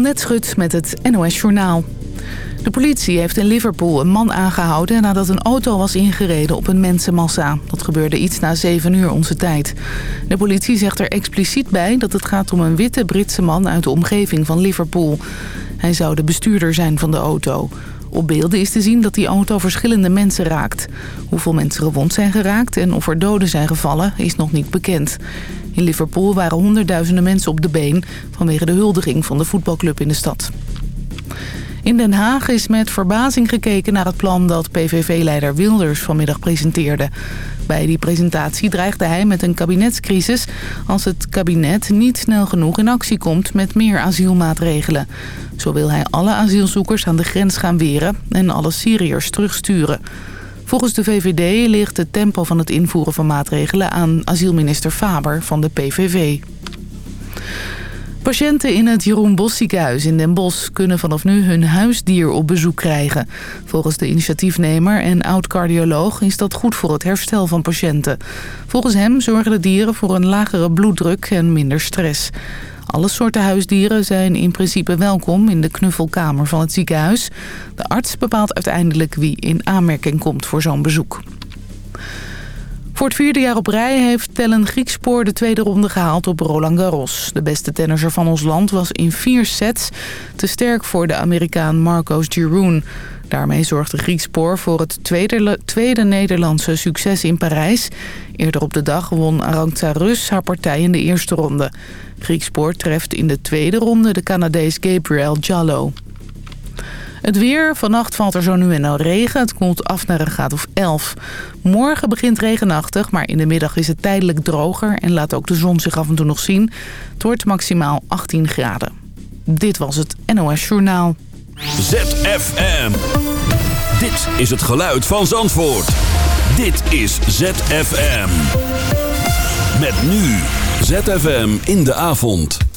Annette met het NOS Journaal. De politie heeft in Liverpool een man aangehouden nadat een auto was ingereden op een mensenmassa. Dat gebeurde iets na 7 uur onze tijd. De politie zegt er expliciet bij dat het gaat om een witte Britse man uit de omgeving van Liverpool. Hij zou de bestuurder zijn van de auto. Op beelden is te zien dat die auto verschillende mensen raakt. Hoeveel mensen gewond zijn geraakt en of er doden zijn gevallen is nog niet bekend. In Liverpool waren honderdduizenden mensen op de been... vanwege de huldiging van de voetbalclub in de stad. In Den Haag is met verbazing gekeken naar het plan dat PVV-leider Wilders vanmiddag presenteerde. Bij die presentatie dreigde hij met een kabinetscrisis als het kabinet niet snel genoeg in actie komt met meer asielmaatregelen. Zo wil hij alle asielzoekers aan de grens gaan weren en alle Syriërs terugsturen. Volgens de VVD ligt het tempo van het invoeren van maatregelen aan asielminister Faber van de PVV. Patiënten in het Jeroen Bos ziekenhuis in Den Bosch kunnen vanaf nu hun huisdier op bezoek krijgen. Volgens de initiatiefnemer en oud-cardioloog is dat goed voor het herstel van patiënten. Volgens hem zorgen de dieren voor een lagere bloeddruk en minder stress. Alle soorten huisdieren zijn in principe welkom in de knuffelkamer van het ziekenhuis. De arts bepaalt uiteindelijk wie in aanmerking komt voor zo'n bezoek. Voor het vierde jaar op rij heeft Tellen Griekspoor de tweede ronde gehaald op Roland Garros. De beste tennisser van ons land was in vier sets te sterk voor de Amerikaan Marcos Giroun. Daarmee zorgde Griekspoor voor het tweede, tweede Nederlandse succes in Parijs. Eerder op de dag won Arantxa Rus haar partij in de eerste ronde. Griekspoor treft in de tweede ronde de Canadees Gabriel Jallo. Het weer. Vannacht valt er zo nu en dan regen. Het koelt af naar een graad of 11. Morgen begint regenachtig, maar in de middag is het tijdelijk droger... en laat ook de zon zich af en toe nog zien. Het wordt maximaal 18 graden. Dit was het NOS Journaal. ZFM. Dit is het geluid van Zandvoort. Dit is ZFM. Met nu ZFM in de avond.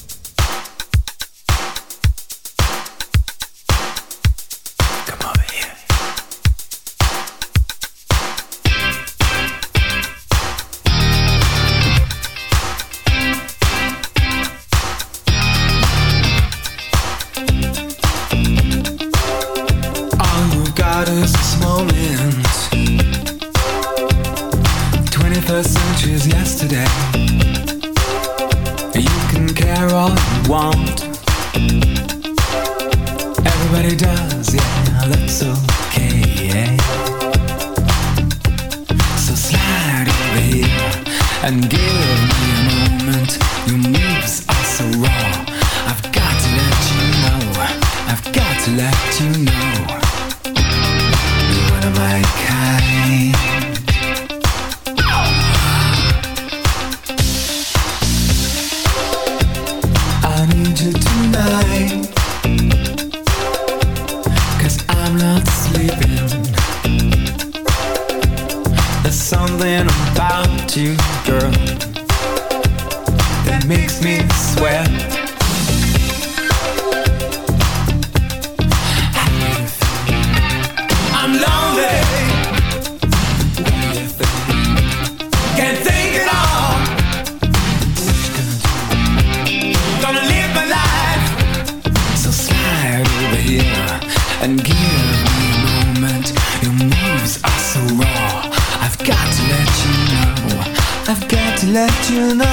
Let you know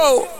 go.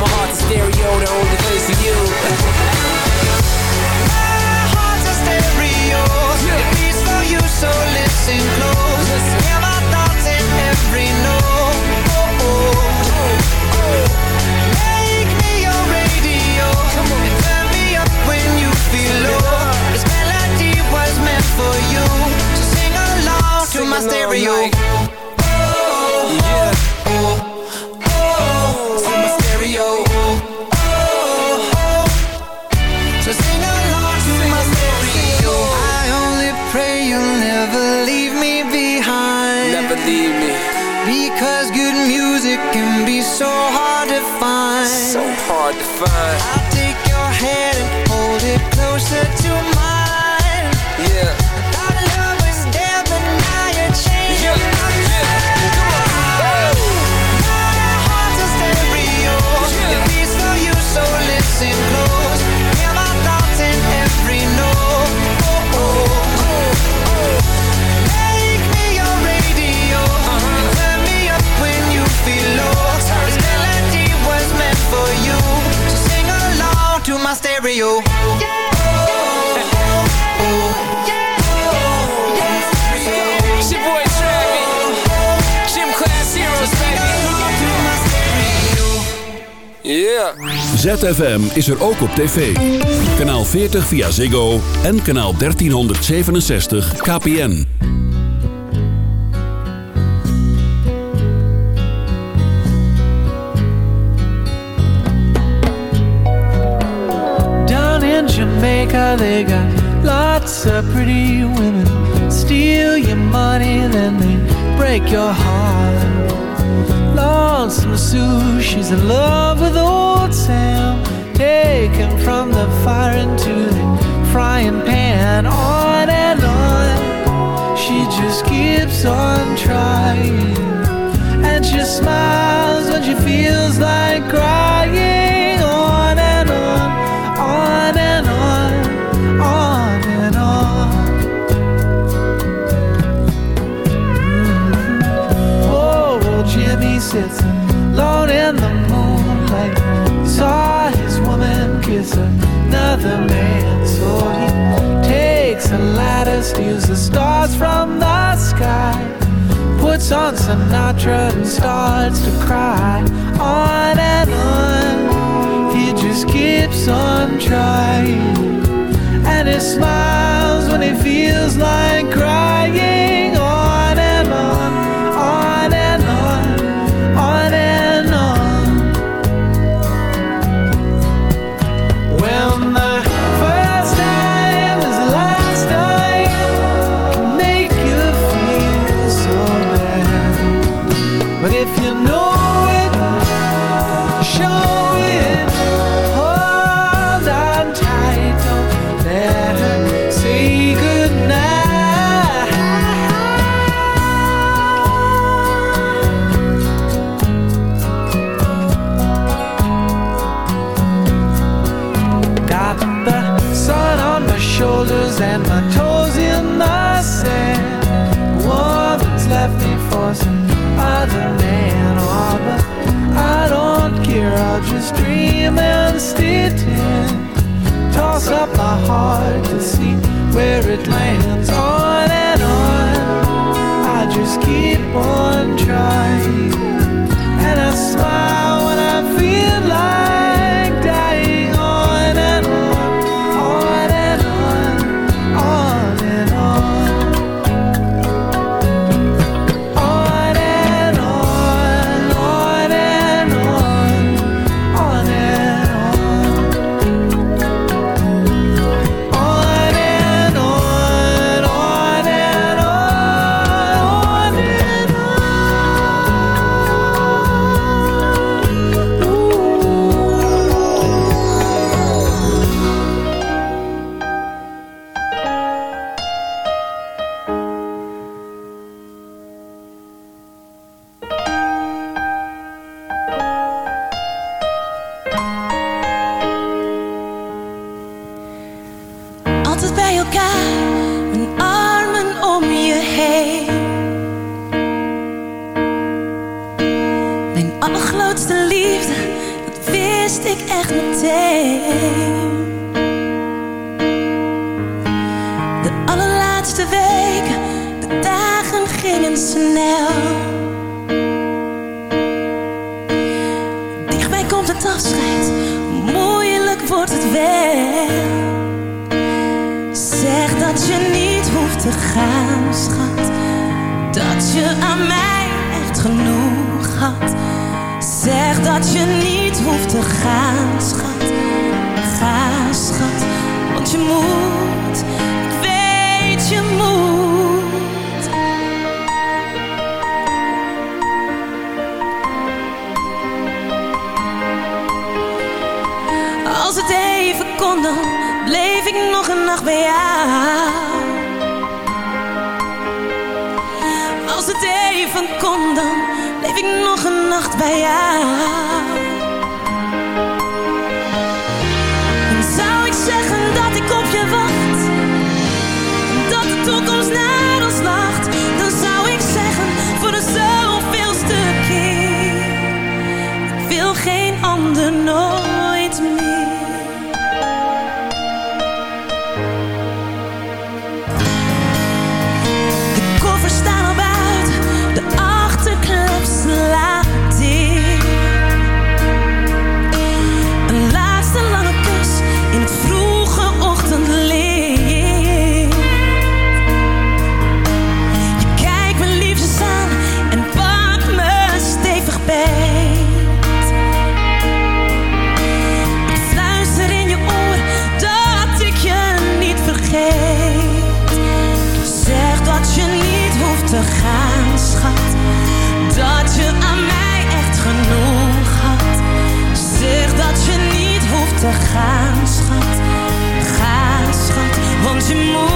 my heart's a stereo, the only place for you. My heart's a stereo. It beats for you, so listen close. ZFM is er ook op tv. Kanaal 40 via Ziggo en kanaal 1367 KPN. Down in Jamaica, they got lots of pretty women. Steal your money, then they break your heart. Lonesome Sue, she's in love with old Sam. Taken from the fire into the frying pan. On and on, she just keeps on trying. Steals the stars from the sky. Puts on Sinatra and starts to cry. where it lands on and on. I just keep on. nacht bij jou. We gaan, schat. gaan, schat, want je moet.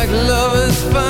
like lovers find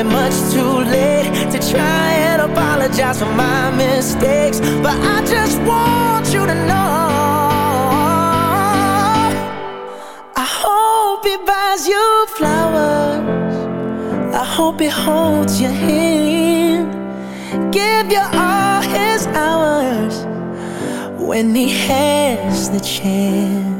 I'm much too late to try and apologize for my mistakes, but I just want you to know. I hope he buys you flowers. I hope he holds your hand. Give you all his hours when he has the chance.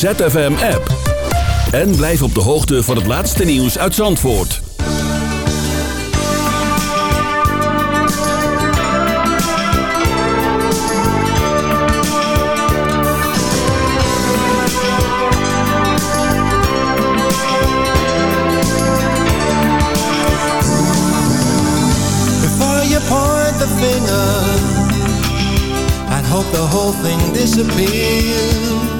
Download de ZFM app. En blijf op de hoogte van het laatste nieuws uit Zandvoort. Before you point the finger, I'd hope the whole thing disappears.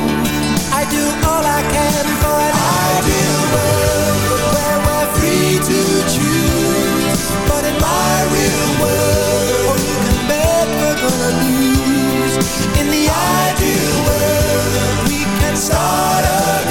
In the ideal world We can start again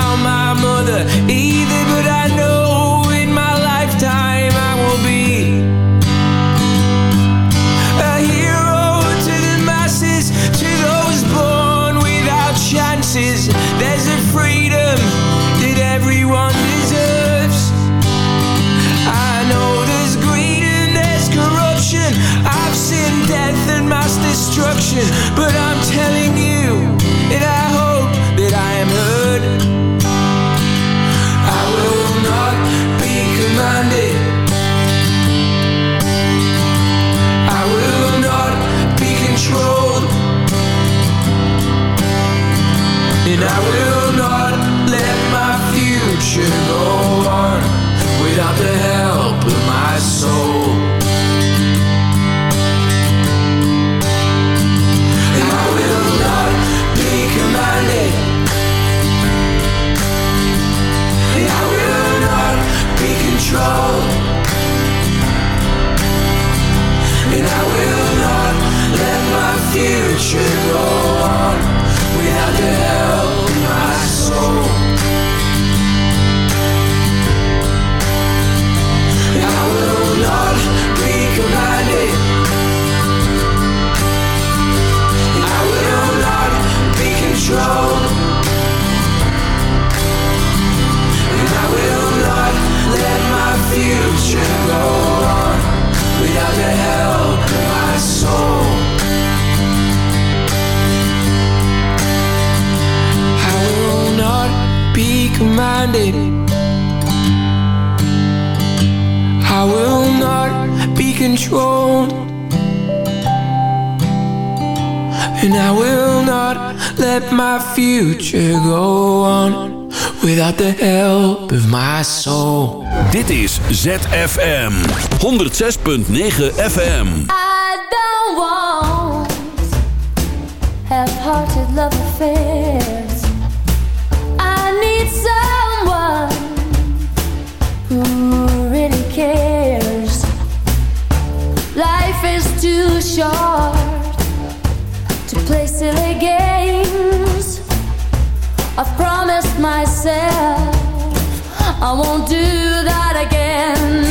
106.9 FM. I don't want half-hearted love affairs. I need someone who really cares. Life is too short to play silly games. I've promised myself I won't do that again.